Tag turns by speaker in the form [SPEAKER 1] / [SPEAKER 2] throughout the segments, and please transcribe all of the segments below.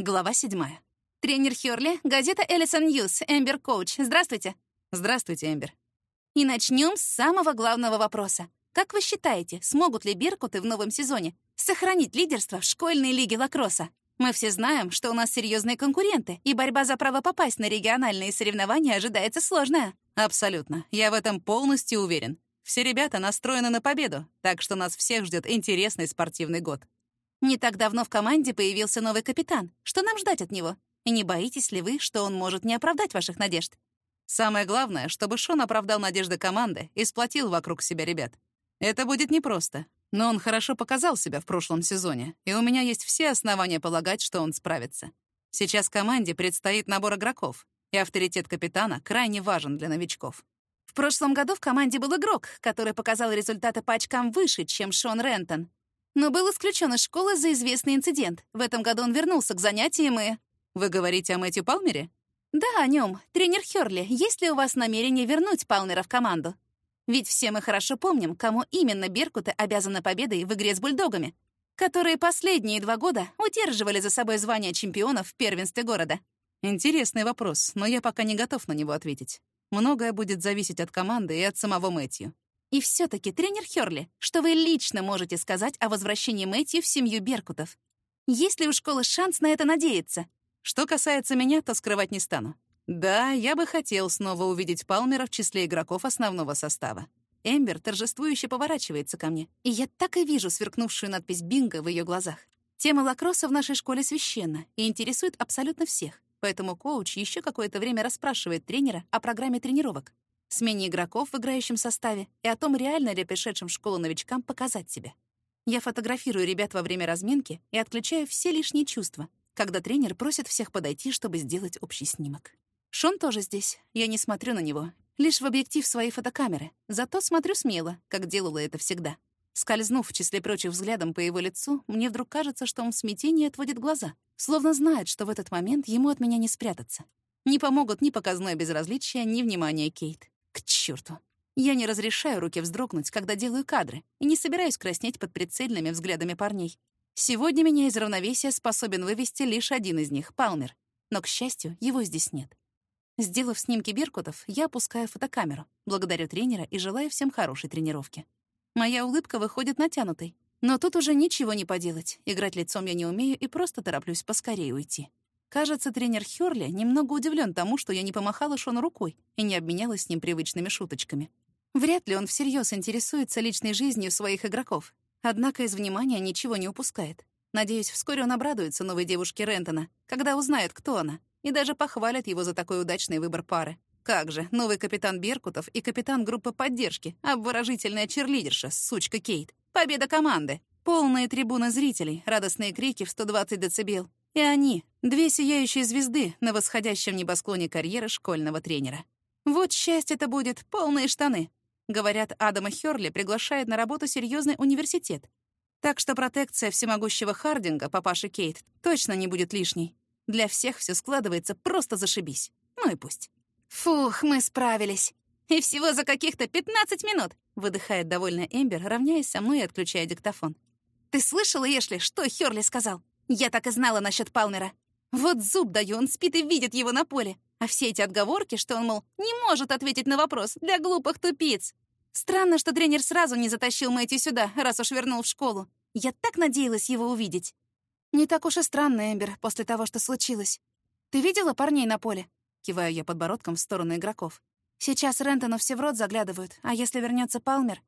[SPEAKER 1] Глава седьмая. Тренер Хёрли, газета Эллисон Ньюс, Эмбер Коуч. Здравствуйте.
[SPEAKER 2] Здравствуйте, Эмбер.
[SPEAKER 1] И начнем с самого главного вопроса. Как вы считаете, смогут ли Беркуты в новом сезоне сохранить лидерство в школьной лиге лакросса? Мы все знаем, что у нас серьезные конкуренты, и борьба за право попасть на региональные соревнования ожидается сложная.
[SPEAKER 2] Абсолютно. Я в этом полностью уверен. Все ребята настроены на победу, так что нас всех ждет интересный спортивный год.
[SPEAKER 1] Не так давно в команде появился новый капитан. Что нам ждать от него? И не боитесь ли вы, что он может не оправдать ваших надежд?
[SPEAKER 2] Самое главное, чтобы Шон оправдал надежды команды и сплотил вокруг себя ребят. Это будет непросто, но он хорошо показал себя в прошлом сезоне, и у меня есть все основания полагать, что он справится. Сейчас команде предстоит набор игроков, и авторитет капитана крайне важен для новичков.
[SPEAKER 1] В прошлом году в команде был игрок, который показал результаты по очкам выше, чем Шон Рентон но был исключен из школы за известный инцидент. В этом году он вернулся к занятиям и...
[SPEAKER 2] Вы говорите о Мэтью Палмере?
[SPEAKER 1] Да, о нем. Тренер Хёрли, есть ли у вас намерение вернуть Палмера в команду? Ведь все мы хорошо помним, кому именно Беркуты обязаны победой в игре с бульдогами, которые последние два года удерживали за собой звание чемпионов в первенстве города.
[SPEAKER 2] Интересный вопрос, но я пока не готов на него ответить. Многое будет зависеть от команды и от самого Мэтью.
[SPEAKER 1] И все-таки, тренер Хёрли, что вы лично можете сказать о возвращении Мэтью в семью Беркутов? Есть ли у школы шанс на это надеяться?
[SPEAKER 2] Что касается меня, то скрывать не стану. Да, я бы хотел снова увидеть Палмера в числе игроков основного состава. Эмбер торжествующе поворачивается ко мне, и я так и вижу сверкнувшую надпись «Бинго» в ее глазах. Тема лакросса в нашей школе священна и интересует абсолютно всех, поэтому коуч еще какое-то время расспрашивает тренера о программе тренировок смене игроков в играющем составе и о том, реально ли пришедшим в школу новичкам показать себя. Я фотографирую ребят во время разминки и отключаю все лишние чувства, когда тренер просит всех подойти, чтобы сделать общий снимок. Шон тоже здесь. Я не смотрю на него, лишь в объектив своей фотокамеры. Зато смотрю смело, как делала это всегда. Скользнув в числе прочих взглядом по его лицу, мне вдруг кажется, что он в смятении отводит глаза, словно знает, что в этот момент ему от меня не спрятаться. Не помогут ни показное безразличие, ни внимание Кейт. К черту! Я не разрешаю руке вздрогнуть, когда делаю кадры, и не собираюсь краснеть под прицельными взглядами парней. Сегодня меня из равновесия способен вывести лишь один из них — Палмер. Но, к счастью, его здесь нет. Сделав снимки Беркутов, я опускаю фотокамеру, благодарю тренера и желаю всем хорошей тренировки. Моя улыбка выходит натянутой. Но тут уже ничего не поделать. Играть лицом я не умею и просто тороплюсь поскорее уйти. Кажется, тренер Хёрли немного удивлен тому, что я не помахала Шону рукой и не обменялась с ним привычными шуточками. Вряд ли он всерьез интересуется личной жизнью своих игроков. Однако из внимания ничего не упускает. Надеюсь, вскоре он обрадуется новой девушке Рентона, когда узнает, кто она, и даже похвалит его за такой удачный выбор пары. Как же, новый капитан Беркутов и капитан группы поддержки, обворожительная черлидерша, сучка Кейт. Победа команды. Полные трибуны зрителей, радостные крики в 120 дБ, и они — две сияющие звезды на восходящем небосклоне карьеры школьного тренера. Вот счастье-то будет, полные штаны. Говорят, Адама Хёрли приглашает на работу серьезный университет. Так что протекция всемогущего Хардинга, папаши Кейт, точно не будет лишней. Для всех все складывается просто зашибись. Ну и пусть. «Фух, мы справились. И всего за каких-то 15 минут!» — выдыхает довольно Эмбер, равняясь со мной и отключая диктофон. «Ты слышала, Эшли, что Хёрли сказал? Я так и знала насчет Палмера. Вот зуб даю, он спит и видит его на поле. А все эти отговорки, что он, мол, не может ответить на вопрос для глупых тупиц. Странно, что тренер сразу не затащил Мэтью сюда, раз уж вернул в школу. Я так надеялась его увидеть. Не так уж и странно, Эмбер, после того, что случилось. Ты видела парней на поле? Киваю я подбородком в сторону игроков. Сейчас Рентону все в рот заглядывают, а если вернется Палмер?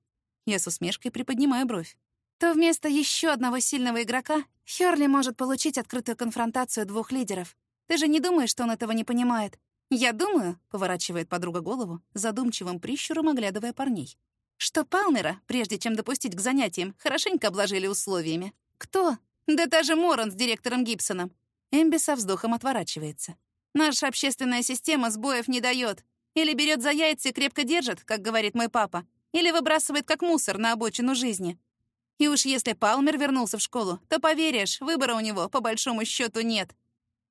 [SPEAKER 2] Я с усмешкой приподнимаю бровь то вместо еще одного сильного игрока Хёрли может получить открытую конфронтацию двух лидеров. Ты же не думаешь, что он этого не понимает? Я думаю, — поворачивает подруга голову, задумчивым прищуром оглядывая парней, что Палмера, прежде чем допустить к занятиям, хорошенько обложили условиями. Кто? Да та же Моран с директором Гибсоном. Эмби со вздохом отворачивается. Наша общественная система сбоев не дает. Или берет за яйца и крепко держит, как говорит мой папа, или выбрасывает как мусор на обочину жизни. И уж если Палмер вернулся в школу, то поверишь, выбора у него по большому счету нет.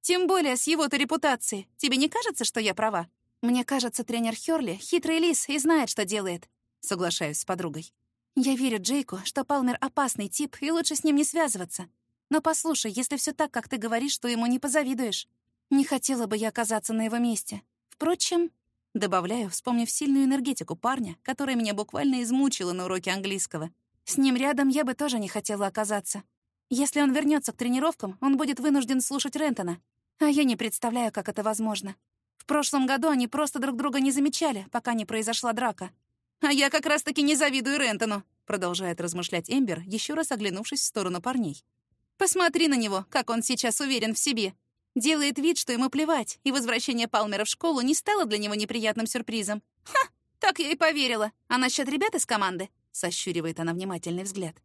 [SPEAKER 2] Тем более с его-то репутацией. Тебе не кажется, что я права? Мне кажется, тренер Хёрли — хитрый лис и знает, что делает. Соглашаюсь с подругой. Я верю Джейку, что Палмер — опасный тип, и лучше с ним не связываться.
[SPEAKER 1] Но послушай, если все так, как ты говоришь, то ему не позавидуешь. Не хотела бы я оказаться на его месте. Впрочем, добавляю, вспомнив сильную энергетику парня, которая меня буквально измучила на уроке английского. С ним рядом я бы тоже не хотела оказаться. Если он вернется к тренировкам, он будет вынужден слушать Рентона. А я не представляю, как это возможно. В прошлом году они просто друг друга не замечали, пока не произошла драка. «А я как раз-таки не завидую Рентону», — продолжает размышлять Эмбер, еще раз оглянувшись в сторону парней. «Посмотри на него, как он сейчас уверен в себе. Делает вид, что ему плевать, и возвращение Палмера в школу не стало для него неприятным сюрпризом. Ха! Так я и поверила. А насчет ребят из команды? Сощуривает она внимательный взгляд.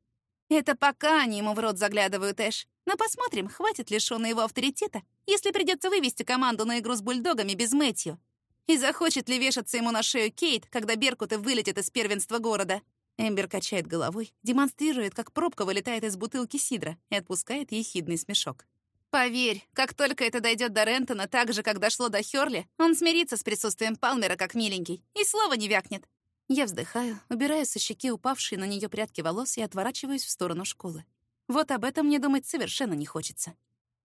[SPEAKER 1] Это пока они ему в рот заглядывают, Эш. Но посмотрим, хватит ли Шона его авторитета, если придется вывести команду на игру с бульдогами без Мэтью. И захочет ли вешаться ему на шею Кейт, когда Беркуты вылетят из первенства города. Эмбер качает головой, демонстрирует, как пробка вылетает из бутылки сидра и отпускает ехидный смешок. Поверь, как только это дойдет до Рентона, так же, как дошло до Хёрли, он смирится с присутствием Палмера как миленький и слова не вякнет. Я вздыхаю, убираю со щеки упавшие на нее прядки волос и отворачиваюсь в сторону школы. Вот об этом мне думать совершенно не хочется.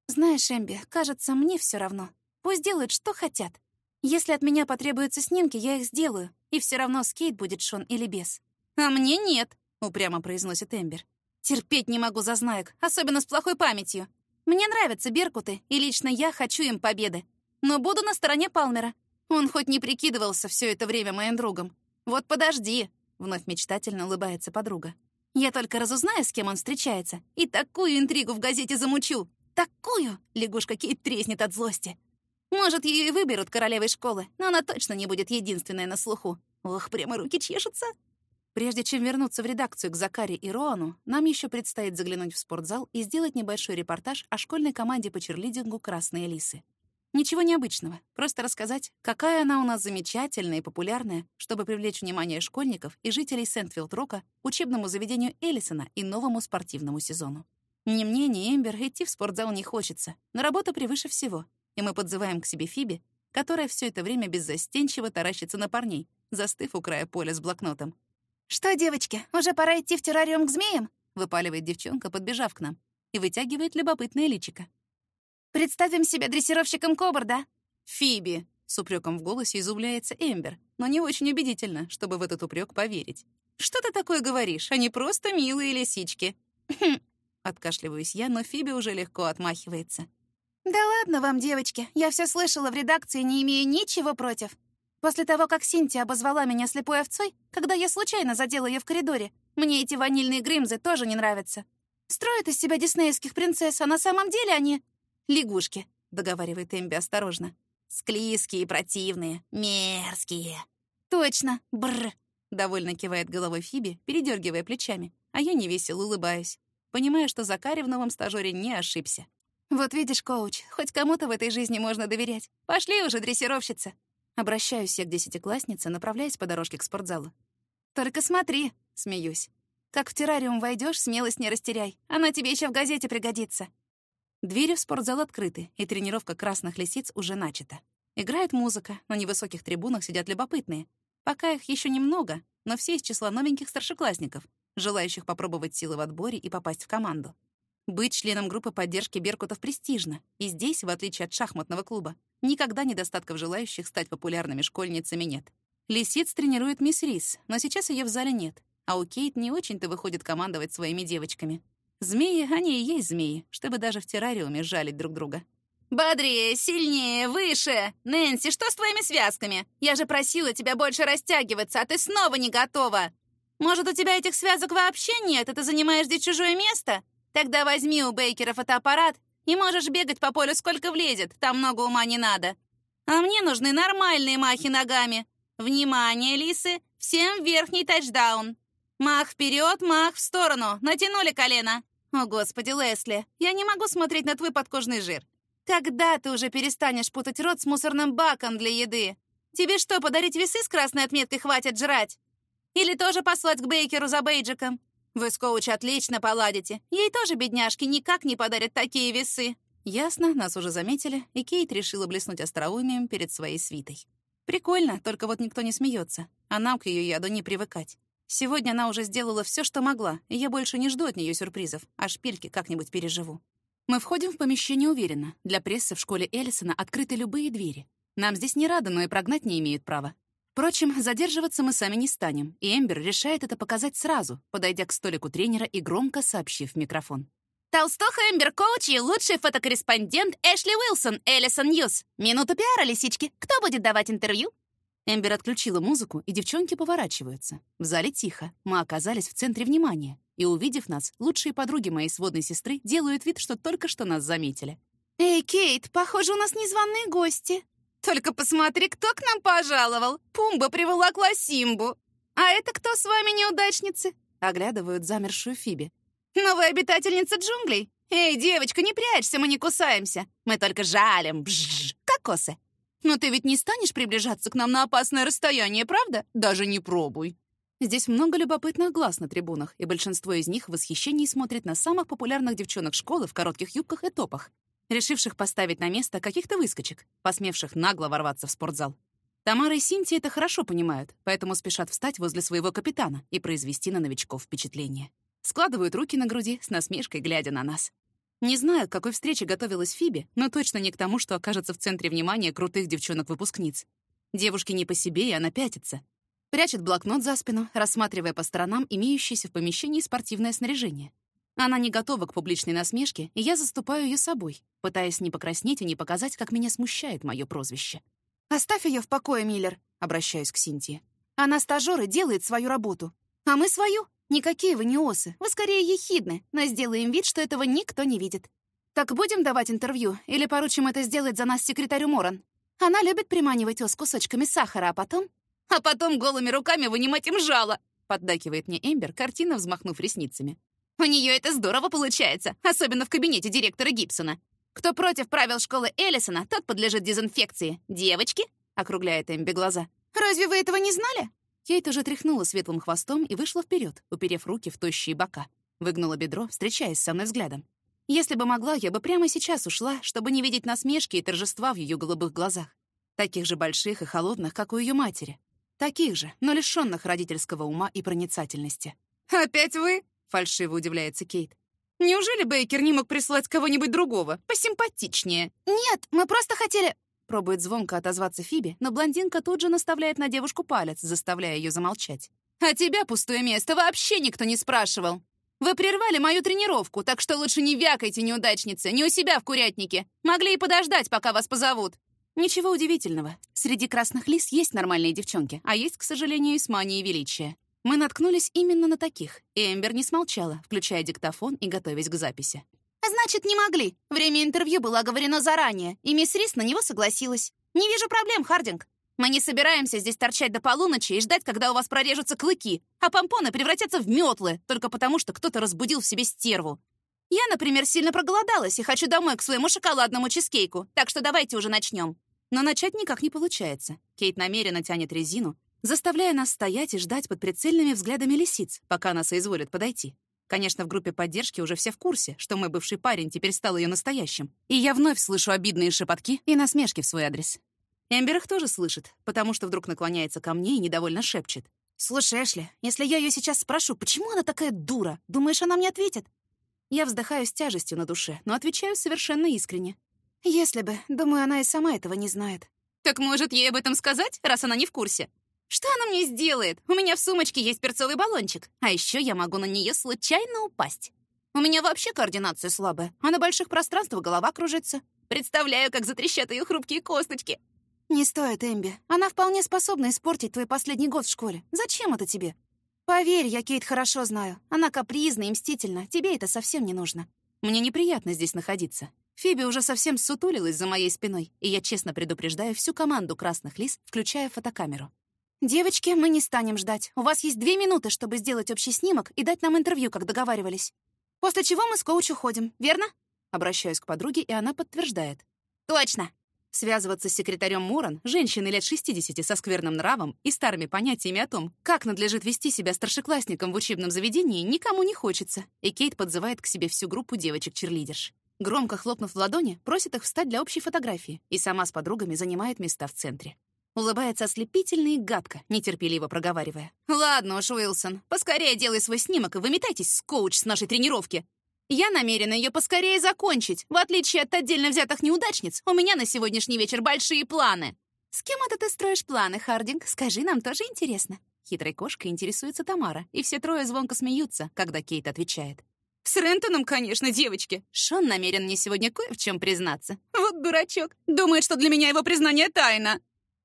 [SPEAKER 1] Знаешь, Эмби, кажется, мне все равно. Пусть делают, что хотят. Если от меня потребуются снимки, я их сделаю, и все равно скейт будет Шон или без. А мне нет, упрямо произносит Эмбер. Терпеть не могу зазнаек, особенно с плохой памятью. Мне нравятся беркуты, и лично я хочу им победы. Но буду на стороне Палмера. Он хоть не прикидывался все это время моим другом. Вот подожди, вновь мечтательно улыбается подруга. Я только разузнаю, с кем он встречается, и такую интригу в газете замучу. Такую! Лягушка Кейт треснет от злости. Может, ее и выберут королевой школы, но она точно не будет единственной на слуху. Ох, прямо руки чешутся. Прежде чем вернуться в редакцию к Закаре и Роану, нам еще предстоит заглянуть в спортзал и сделать небольшой репортаж о школьной команде по черлидингу «Красные лисы». Ничего необычного, просто рассказать, какая она у нас замечательная и популярная, чтобы привлечь внимание школьников и жителей Сент-Филд-Рока учебному заведению Эллисона и новому спортивному сезону. Ни мне, ни Эмбер идти в спортзал не хочется, но работа превыше всего, и мы подзываем к себе Фиби, которая все это время беззастенчиво таращится на парней, застыв у края поля с блокнотом. «Что, девочки, уже пора идти в террариум к змеям?» — выпаливает девчонка, подбежав к нам, и вытягивает любопытное личико. «Представим себя дрессировщиком кобр, да?» «Фиби!» — с упреком в голосе изумляется Эмбер, но не очень убедительно, чтобы в этот упрек поверить. «Что ты такое говоришь? Они просто милые лисички!» Откашливаюсь я, но Фиби уже легко отмахивается. «Да ладно вам, девочки, я все слышала в редакции, не имею ничего против. После того, как Синтия обозвала меня слепой овцой, когда я случайно задела ее в коридоре, мне эти ванильные грымзы тоже не нравятся. Строят из себя диснеевских принцесс, а на самом деле они... Лягушки, договаривает Эмби осторожно. Склизкие, противные, мерзкие. Точно, бррр. Довольно кивает головой Фиби, передергивая плечами, а я невесело улыбаюсь, понимая, что Закари в новом стажёре не ошибся. «Вот видишь, коуч, хоть кому-то в этой жизни можно доверять. Пошли уже, дрессировщица!» Обращаюсь я к десятикласснице, направляясь по дорожке к спортзалу. «Только смотри!» — смеюсь. «Как в террариум войдешь, смелость не растеряй. Она тебе еще в газете пригодится». Двери в спортзал открыты, и тренировка красных лисиц уже начата. Играет музыка, на невысоких трибунах сидят любопытные. Пока их еще немного, но все из числа новеньких старшеклассников, желающих попробовать силы в отборе и попасть в команду. Быть членом группы поддержки Беркутов престижно, и здесь, в отличие от шахматного клуба, никогда недостатков желающих стать популярными школьницами нет. Лисиц тренирует мисс Рис, но сейчас ее в зале нет, а у Кейт не очень-то выходит командовать своими девочками. Змеи, они и есть змеи, чтобы даже в террариуме жалить друг друга. «Бодрее, сильнее, выше! Нэнси, что с твоими связками? Я же просила тебя больше растягиваться, а ты снова не готова! Может, у тебя этих связок вообще нет, и ты занимаешь здесь чужое место? Тогда возьми у Бейкера фотоаппарат и можешь бегать по полю сколько влезет, там много ума не надо. А мне нужны нормальные махи ногами. Внимание, лисы, всем верхний тачдаун. Мах вперед, мах в сторону, натянули колено. О, господи, Лесли, я не могу смотреть на твой подкожный жир. Когда ты уже перестанешь путать рот с мусорным баком для еды? Тебе что, подарить весы с красной отметкой хватит жрать? Или тоже послать к Бейкеру за бейджиком? Вы с коуч отлично поладите. Ей тоже, бедняжки, никак не подарят такие весы. Ясно, нас уже заметили, и Кейт решила блеснуть остроумием перед своей свитой. Прикольно, только вот никто не смеется, а нам к ее яду не привыкать. Сегодня она уже сделала все, что могла, и я больше не жду от нее сюрпризов, а шпильки как-нибудь переживу.
[SPEAKER 2] Мы входим в помещение уверенно. Для прессы в школе Эллисона открыты любые двери. Нам здесь не рады, но и прогнать не имеют права. Впрочем, задерживаться мы сами не станем, и Эмбер решает это показать сразу, подойдя к столику тренера и громко сообщив в микрофон.
[SPEAKER 1] Толстуха Эмбер Коуч и лучший фотокорреспондент Эшли Уилсон, Эллисон Ньюс. Минуту пиара, лисички. Кто будет давать интервью?
[SPEAKER 2] Эмбер отключила музыку, и девчонки поворачиваются. В зале тихо. Мы оказались в центре внимания. И, увидев нас, лучшие подруги моей сводной сестры делают вид, что только что нас заметили.
[SPEAKER 1] «Эй, Кейт, похоже, у нас незваные гости», только посмотри, кто к нам пожаловал. Пумба приволокла Симбу. А это кто с вами неудачницы?
[SPEAKER 2] Оглядывают замершую Фиби.
[SPEAKER 1] Новая обитательница джунглей. Эй, девочка, не прячься, мы не кусаемся. Мы только жалим. Бжж, кокосы. Но ты ведь не станешь приближаться к нам на опасное расстояние, правда? Даже не пробуй.
[SPEAKER 2] Здесь много любопытных глаз на трибунах, и большинство из них в восхищении смотрит на самых популярных девчонок школы в коротких юбках и топах решивших поставить на место каких-то выскочек, посмевших нагло ворваться в спортзал. Тамара и Синтия это хорошо понимают, поэтому спешат встать возле своего капитана и произвести на новичков впечатление. Складывают руки на груди, с насмешкой глядя на нас. Не знаю, к какой встрече готовилась Фиби, но точно не к тому, что окажется в центре внимания крутых девчонок-выпускниц. Девушке не по себе, и она пятится. Прячет блокнот за спину, рассматривая по сторонам имеющееся в помещении спортивное снаряжение. Она не готова к публичной насмешке, и я заступаю ее собой, пытаясь не покраснеть и не показать, как меня смущает мое прозвище.
[SPEAKER 1] «Оставь ее в покое, Миллер», — обращаюсь к Синтии. «Она стажёр и делает свою работу. А мы свою. Никакие вы не осы. Вы скорее ехидны, но сделаем вид, что этого никто не видит. Так будем давать интервью или поручим это сделать за нас секретарю Моран? Она любит приманивать ос кусочками сахара, а потом... А потом голыми руками вынимать им жало!»
[SPEAKER 2] Поддакивает мне Эмбер, картина взмахнув ресницами.
[SPEAKER 1] У нее это здорово получается, особенно в кабинете директора Гибсона. Кто против правил школы Эллисона, тот подлежит дезинфекции. Девочки, округляет Эмби глаза. Разве вы этого не знали?
[SPEAKER 2] Кейт уже тряхнула светлым хвостом и вышла вперед, уперев руки в тощие бока. Выгнула бедро, встречаясь со мной взглядом. Если бы могла, я бы прямо сейчас ушла, чтобы не видеть насмешки и торжества в ее голубых глазах. Таких же больших и холодных, как у ее матери. Таких же, но лишенных родительского ума и проницательности.
[SPEAKER 1] «Опять вы?»
[SPEAKER 2] Фальшиво удивляется Кейт.
[SPEAKER 1] Неужели Бейкер не мог прислать кого-нибудь другого, посимпатичнее? Нет, мы просто хотели...
[SPEAKER 2] Пробует звонко отозваться Фиби, но блондинка тут же наставляет на девушку палец, заставляя ее замолчать.
[SPEAKER 1] «А тебя, пустое место, вообще никто не спрашивал. Вы прервали мою тренировку, так что лучше не вякайте, неудачницы, не у себя в курятнике. Могли и подождать, пока вас позовут».
[SPEAKER 2] Ничего удивительного. Среди красных лис есть нормальные девчонки, а есть, к сожалению, и с манией величия. Мы наткнулись именно на таких, и Эмбер не смолчала, включая диктофон и готовясь к записи.
[SPEAKER 1] «Значит, не могли. Время интервью было оговорено заранее, и мисс Рис на него согласилась. Не вижу проблем, Хардинг. Мы не собираемся здесь торчать до полуночи и ждать, когда у вас прорежутся клыки, а помпоны превратятся в метлы, только потому что кто-то разбудил в себе стерву. Я, например, сильно проголодалась и хочу домой к своему шоколадному чизкейку, так что давайте уже начнем.
[SPEAKER 2] Но начать никак не получается. Кейт намеренно тянет резину, заставляя нас стоять и ждать под прицельными взглядами лисиц, пока она соизволит подойти. Конечно, в группе поддержки уже все в курсе, что мой бывший парень теперь стал ее настоящим. И я вновь слышу обидные шепотки и насмешки в свой адрес. Эмбер их тоже слышит, потому что вдруг наклоняется ко мне и недовольно шепчет.
[SPEAKER 1] «Слушай, Эшли, если я ее сейчас спрошу, почему она такая дура? Думаешь, она мне ответит?»
[SPEAKER 2] Я вздыхаю с тяжестью на душе, но отвечаю совершенно искренне.
[SPEAKER 1] «Если бы. Думаю, она и сама этого не знает». «Так может, ей об этом сказать, раз она не в курсе?» Что она мне сделает? У меня в сумочке есть перцовый баллончик. А еще я могу на нее случайно упасть. У меня вообще координация слабая, а на больших пространствах голова кружится. Представляю, как затрещат ее хрупкие косточки. Не стоит, Эмби. Она вполне способна испортить твой последний год в школе. Зачем это тебе? Поверь, я Кейт хорошо знаю. Она капризна и мстительна. Тебе это совсем не нужно.
[SPEAKER 2] Мне неприятно здесь находиться. Фиби уже совсем сутулилась за моей спиной, и я честно предупреждаю всю команду красных лис, включая фотокамеру.
[SPEAKER 1] «Девочки, мы не станем ждать. У вас есть две минуты, чтобы сделать общий снимок и дать нам интервью, как договаривались. После чего мы с коуч уходим, верно?»
[SPEAKER 2] Обращаюсь к подруге, и она подтверждает.
[SPEAKER 1] «Точно!»
[SPEAKER 2] Связываться с секретарем Муран, женщиной лет 60 со скверным нравом и старыми понятиями о том, как надлежит вести себя старшеклассником в учебном заведении, никому не хочется. И Кейт подзывает к себе всю группу девочек-черлидерш. Громко хлопнув в ладони, просит их встать для общей фотографии и сама с подругами занимает места в центре. Улыбается ослепительно и гадко, нетерпеливо проговаривая.
[SPEAKER 1] «Ладно уж, Уилсон, поскорее делай свой снимок и выметайтесь с коуч с нашей тренировки. Я намерена ее поскорее закончить. В отличие от отдельно взятых неудачниц, у меня на сегодняшний вечер большие планы. С кем это ты строишь планы, Хардинг? Скажи, нам тоже интересно. Хитрой кошкой интересуется Тамара, и все трое звонко смеются, когда Кейт отвечает. «С Рентоном, конечно, девочки. Шон намерен мне сегодня кое в чем признаться. Вот дурачок. Думает, что для меня его признание тайна.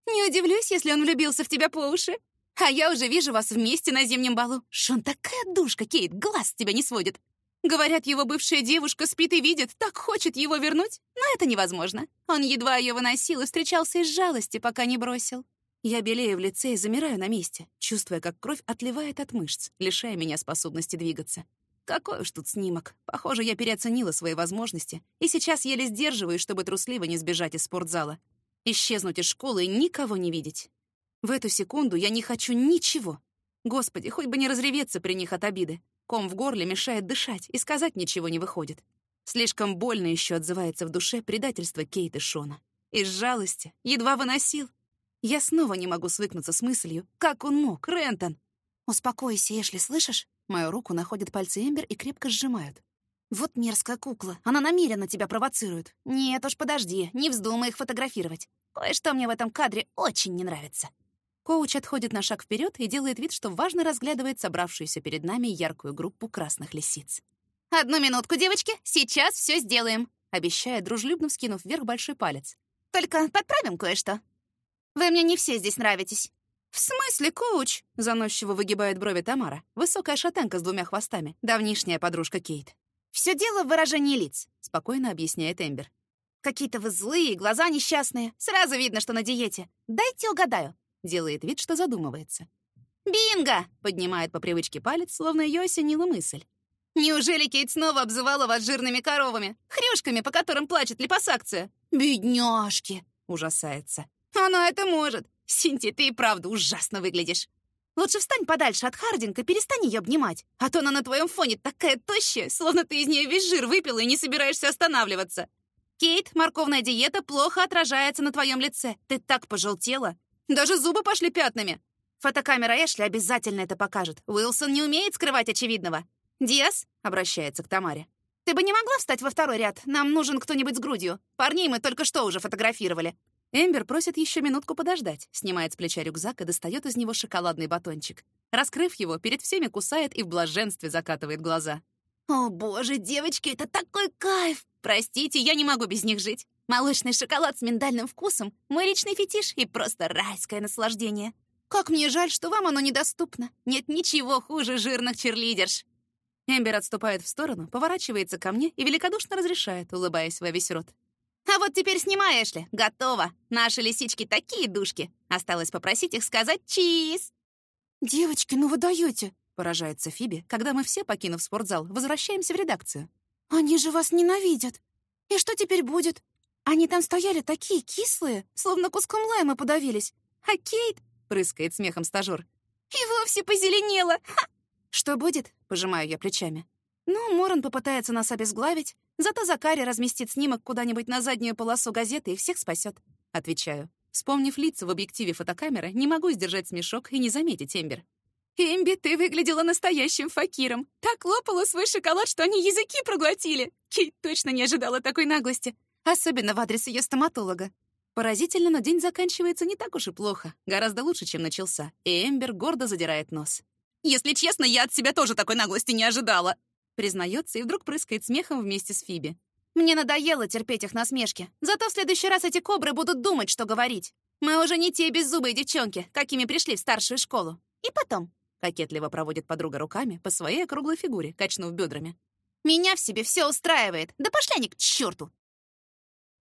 [SPEAKER 1] Не удивлюсь, если он влюбился в тебя по уши. А я уже вижу вас вместе на зимнем балу. Шон такая душка, Кейт, глаз с тебя не сводит. Говорят, его бывшая девушка спит и видит, так хочет его вернуть, но это невозможно. Он едва ее выносил и встречался из жалости, пока не бросил. Я белею в лице и замираю на месте, чувствуя, как кровь отливает от мышц, лишая меня способности двигаться. Какой уж тут снимок. Похоже, я переоценила свои возможности, и сейчас еле сдерживаюсь, чтобы трусливо не сбежать из спортзала. Исчезнуть из школы и никого не видеть. В эту секунду я не хочу ничего. Господи, хоть бы не разреветься при них от обиды. Ком в горле мешает дышать, и сказать ничего не выходит. Слишком больно еще отзывается в душе предательство Кейт и Шона. Из жалости едва выносил. Я снова не могу свыкнуться с мыслью, как он мог, Рентон. «Успокойся, Эшли, слышишь?» Мою руку находят пальцы Эмбер и крепко сжимают. «Вот мерзкая кукла. Она намеренно тебя провоцирует. Нет уж, подожди, не вздумай их фотографировать. Кое-что мне в этом кадре очень не нравится». Коуч отходит на шаг вперед и делает вид, что важно разглядывает собравшуюся перед нами яркую группу красных лисиц. «Одну минутку, девочки, сейчас все сделаем», обещает, дружелюбно вскинув вверх большой палец. «Только подправим кое-что. Вы мне не все здесь нравитесь». «В смысле, коуч?» — заносчиво выгибает брови Тамара, высокая шатенка с двумя хвостами, давнишняя подружка Кейт. «Все дело в выражении лиц», — спокойно объясняет Эмбер. «Какие-то вы злые, глаза несчастные. Сразу видно, что на диете. Дайте угадаю. Делает вид, что задумывается. «Бинго!» — поднимает по привычке палец, словно ее осенила мысль. «Неужели Кейт снова обзывала вас жирными коровами? Хрюшками, по которым плачет липосакция?» «Бедняжки!» — ужасается. «Она это может! Синти, ты и правда ужасно выглядишь!» «Лучше встань подальше от Хардинга, перестань ее обнимать, а то она на твоем фоне такая тощая, словно ты из нее весь жир выпила и не собираешься останавливаться!» «Кейт, морковная диета плохо отражается на твоем лице. Ты так пожелтела. Даже зубы пошли пятнами. Фотокамера Эшли обязательно это покажет. Уилсон не умеет скрывать очевидного. «Диас?» — обращается к Тамаре. «Ты бы не могла встать во второй ряд? Нам нужен кто-нибудь с грудью. Парней мы только что уже фотографировали». Эмбер просит еще минутку подождать, снимает с плеча рюкзак и достает из него шоколадный батончик. Раскрыв его, перед всеми кусает и в блаженстве закатывает глаза. «О, боже, девочки, это такой кайф! Простите, я не могу без них жить. Молочный шоколад с миндальным вкусом — мой личный фетиш и просто райское наслаждение. Как мне жаль, что вам оно недоступно. Нет ничего хуже жирных черлидерш. Эмбер отступает в сторону, поворачивается ко мне и великодушно разрешает, улыбаясь во весь рот. «А вот теперь снимай, Эшли. Готово. Наши лисички такие душки. Осталось попросить их сказать «чиз». «Девочки, ну вы даете!» — поражается Фиби, когда мы все, покинув спортзал, возвращаемся в редакцию. «Они же вас ненавидят. И что теперь будет? Они там стояли такие кислые, словно куском лайма подавились. А Кейт, — прыскает смехом стажёр, — и вовсе позеленела. Ха! Что будет? — пожимаю я плечами. Ну, Моран попытается нас обезглавить, зато Закари разместит снимок куда-нибудь на заднюю полосу газеты и всех спасет. Отвечаю. Вспомнив лица в объективе фотокамеры, не могу сдержать смешок и не заметить Эмбер. «Эмби, ты выглядела настоящим факиром. Так лопала свой шоколад, что они языки проглотили. Кейт точно не ожидала такой наглости. Особенно в адрес ее стоматолога. Поразительно, но день заканчивается не так уж и плохо. Гораздо лучше, чем начался. И Эмбер гордо задирает нос. «Если честно, я от себя тоже такой наглости не ожидала!» Признается и вдруг прыскает смехом вместе с Фиби. «Мне надоело терпеть их насмешки. Зато в следующий раз эти кобры будут думать, что говорить. Мы уже не те беззубые девчонки, какими пришли в старшую школу. И потом...» Кокетливо проводит подруга руками по своей округлой фигуре, качнув бедрами. «Меня в себе все устраивает. Да пошли они к черту!